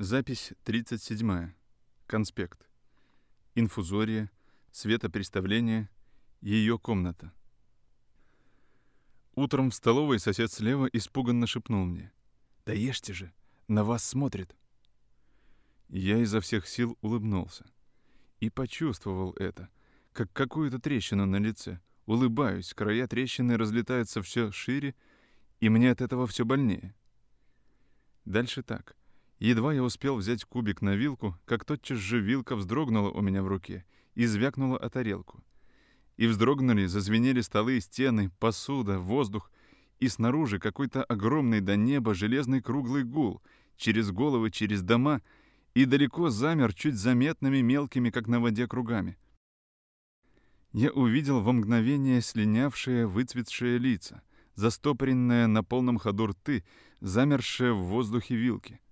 Запись 37. Конспект. Инфузория, светопреставление, ее комната. Утром в столовой сосед слева испуганно шепнул мне. «Да ешьте же, на вас смотрит». Я изо всех сил улыбнулся. И почувствовал это, как какую-то трещину на лице. Улыбаюсь, края трещины разлетаются все шире, и мне от этого все больнее. Дальше так. Едва я успел взять кубик на вилку, как тотчас же вилка вздрогнула у меня в руке и звякнула о тарелку. И вздрогнули, зазвенели столы, стены, посуда, воздух, и снаружи какой-то огромный до неба железный круглый гул, через головы, через дома, и далеко замер чуть заметными мелкими, как на воде, кругами. Я увидел во мгновение слинявшие, выцветшие лица, застопоренные на полном ходу рты, замершие в воздухе вилки —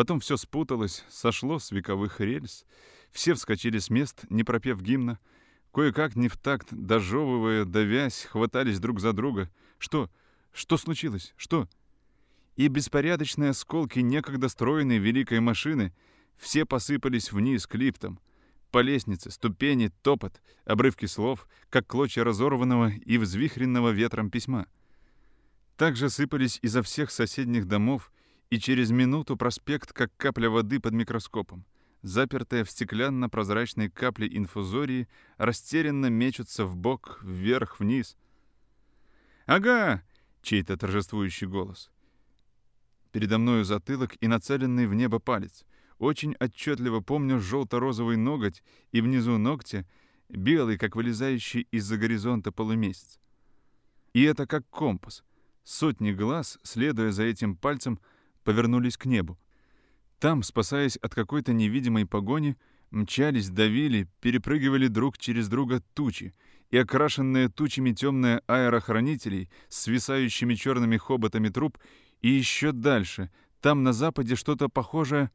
Потом все спуталось, сошло с вековых рельс. Все вскочили с мест, не пропев гимна. Кое-как не в такт, дожевывая, давясь, хватались друг за друга. Что? Что случилось? Что? И беспорядочные осколки некогда стройной великой машины все посыпались вниз к лифтам. По лестнице, ступени, топот, обрывки слов, как клочья разорванного и взвихренного ветром письма. Также сыпались изо всех соседних домов и через минуту проспект, как капля воды под микроскопом. Запертая в стеклянно-прозрачной капле инфузории, растерянно мечутся в бок, вверх, вниз. «Ага!» — чей-то торжествующий голос. Передо мною затылок и нацеленный в небо палец. Очень отчетливо помню желто-розовый ноготь и внизу ногтя белый, как вылезающий из-за горизонта полумесяц. И это как компас. Сотни глаз, следуя за этим пальцем, повернулись к небу. Там, спасаясь от какой-то невидимой погони, мчались, давили, перепрыгивали друг через друга тучи, и окрашенные тучами темные аэрохранителей с свисающими черными хоботами труб, и еще дальше, там на западе что-то похожее...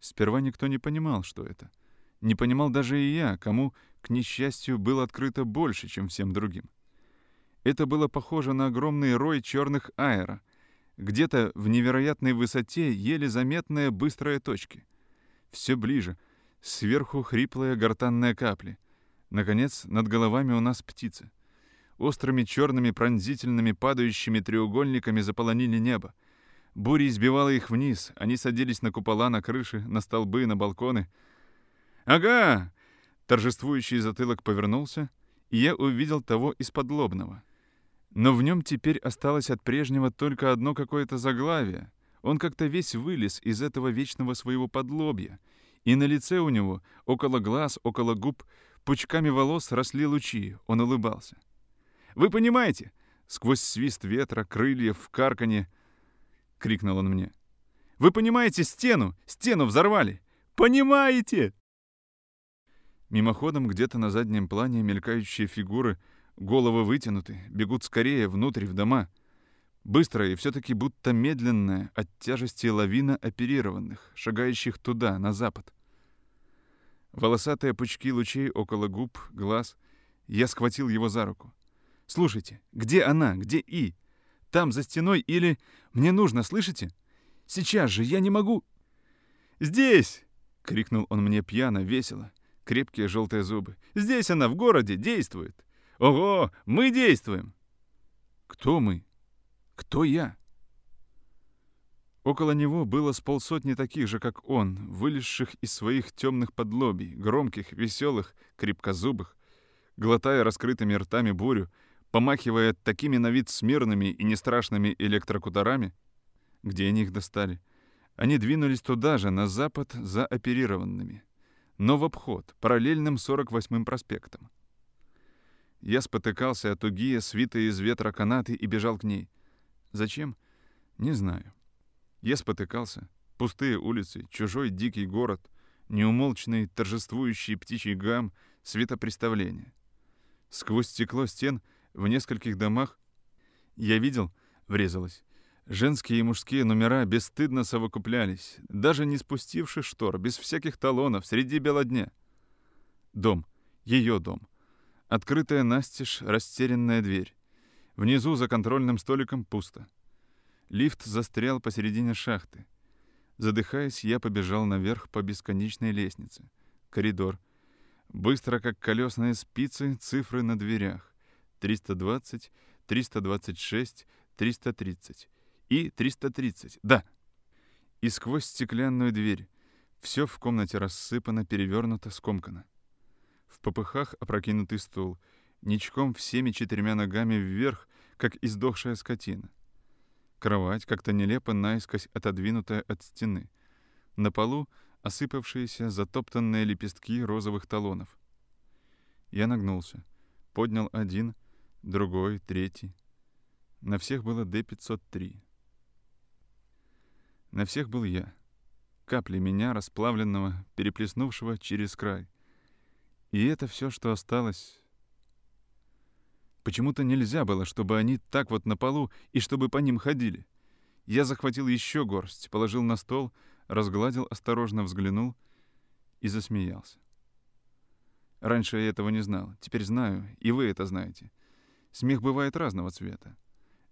Сперва никто не понимал, что это. Не понимал даже и я, кому, к несчастью, было открыто больше, чем всем другим. Это было похоже на огромный рой черных аэро, где-то в невероятной высоте еле заметные быстрые точки. Все ближе. Сверху хриплые гортанные капли. Наконец, над головами у нас птицы. Острыми черными пронзительными падающими треугольниками заполонили небо. Буря избивала их вниз. Они садились на купола, на крыши, на столбы, на балконы. «Ага!» Торжествующий затылок повернулся, и я увидел того из-под. Но в нем теперь осталось от прежнего только одно какое-то заглавие. Он как-то весь вылез из этого вечного своего подлобья. И на лице у него, около глаз, около губ, пучками волос росли лучи. Он улыбался. «Вы понимаете?» Сквозь свист ветра, крыльев, карканье, — крикнул он мне. «Вы понимаете стену? Стену взорвали! Понимаете?» Мимоходом где-то на заднем плане мелькающие фигуры — Головы вытянуты, бегут скорее внутрь в дома. Быстрая и все-таки будто медленная от тяжести лавина оперированных, шагающих туда, на запад. Волосатые пучки лучей около губ, глаз. Я схватил его за руку. «Слушайте, где она? Где И? Там, за стеной или... Мне нужно, слышите? Сейчас же, я не могу...» «Здесь!» — крикнул он мне пьяно, весело. Крепкие желтые зубы. «Здесь она, в городе, действует!» Ого, мы действуем!» «Кто мы? Кто я?» Около него было с полсотни таких же, как он, вылезших из своих темных подлобий, громких, веселых, крепкозубых, глотая раскрытыми ртами бурю, помахивая такими на вид смирными и нестрашными электрокуторами, где они их достали. Они двинулись туда же, на запад, за оперированными, но в обход, параллельным 48-м проспектом. Я спотыкался от угия, свитые из ветра канаты, и бежал к ней. Зачем? Не знаю. Я спотыкался. Пустые улицы, чужой дикий город, неумолчный торжествующий птичий гам, светопреставление. Сквозь стекло стен в нескольких домах я видел, врезалось, женские и мужские номера бесстыдно совокуплялись, даже не спустивши штор, без всяких талонов, среди бела дня. Дом, ее дом — Открытая настежь, растерянная дверь. Внизу за контрольным столиком пусто. Лифт застрял посередине шахты. Задыхаясь, я побежал наверх по бесконечной лестнице. Коридор. Быстро, как колесные спицы, цифры на дверях. 320, 326, 330. И 330. Да! И сквозь стеклянную дверь. Все в комнате рассыпано, перевернуто, скомкано. В попыхах опрокинутый стул. Ничком всеми четырьмя ногами вверх, как издохшая скотина. Кровать как-то нелепо наискось отодвинутая от стены. На полу осыпавшиеся затоптанные лепестки розовых талонов. Я нагнулся. Поднял один, другой, третий. На всех было Д-503. На всех был я. Капли меня, расплавленного, переплеснувшего через край. И это все, что осталось. Почему-то нельзя было, чтобы они так вот на полу и чтобы по ним ходили. Я захватил еще горсть, положил на стол, разгладил, осторожно взглянул и засмеялся. Раньше я этого не знал, теперь знаю, и вы это знаете. Смех бывает разного цвета.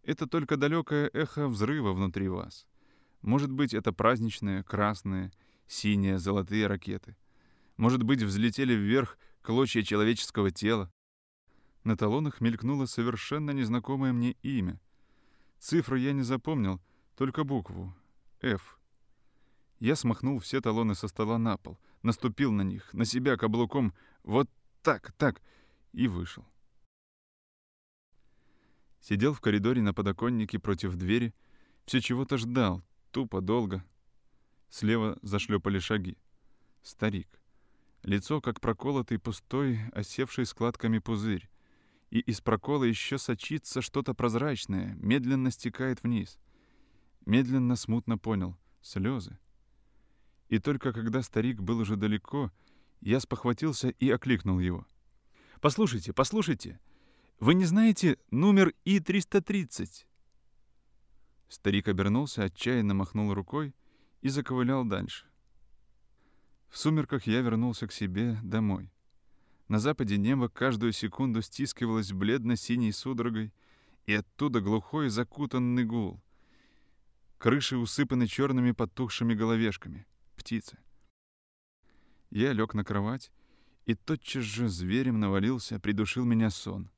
Это только далекое эхо взрыва внутри вас. Может быть, это праздничные, красные, синие, золотые ракеты. Может быть, взлетели вверх клочья человеческого тела. На талонах мелькнуло совершенно незнакомое мне имя. Цифру я не запомнил, только букву — «Ф». Я смахнул все талоны со стола на пол, наступил на них, на себя каблуком, вот так, так, и вышел. Сидел в коридоре на подоконнике против двери, все чего-то ждал, тупо, долго. Слева зашлепали шаги. Старик. Лицо, как проколотый пустой, осевший складками пузырь. И из прокола еще сочится что-то прозрачное, медленно стекает вниз. Медленно, смутно понял — слезы. И только когда старик был уже далеко, я спохватился и окликнул его. «Послушайте, послушайте! Вы не знаете номер И-330?» Старик обернулся, отчаянно махнул рукой и заковылял дальше. В сумерках я вернулся к себе домой. На западе небо каждую секунду стискивалось бледно-синей судорогой, и оттуда глухой закутанный гул. Крыши усыпаны черными потухшими головешками. Птицы. Я лег на кровать, и тотчас же зверем навалился, придушил меня сон.